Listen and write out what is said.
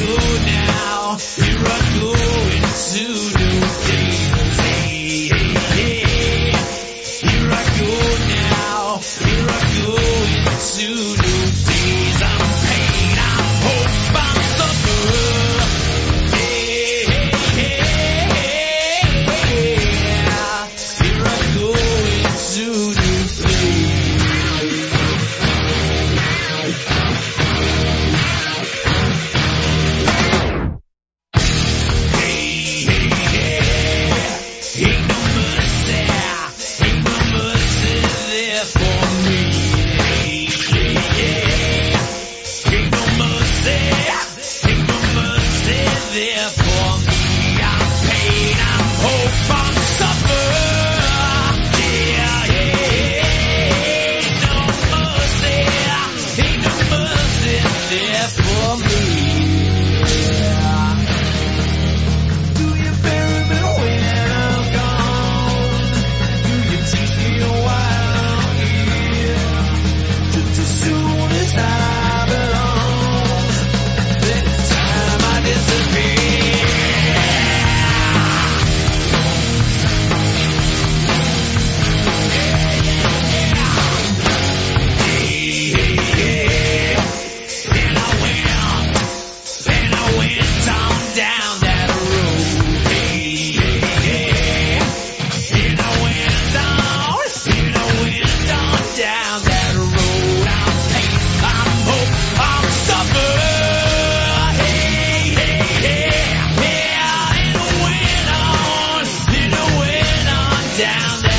go now. Here I go into me down.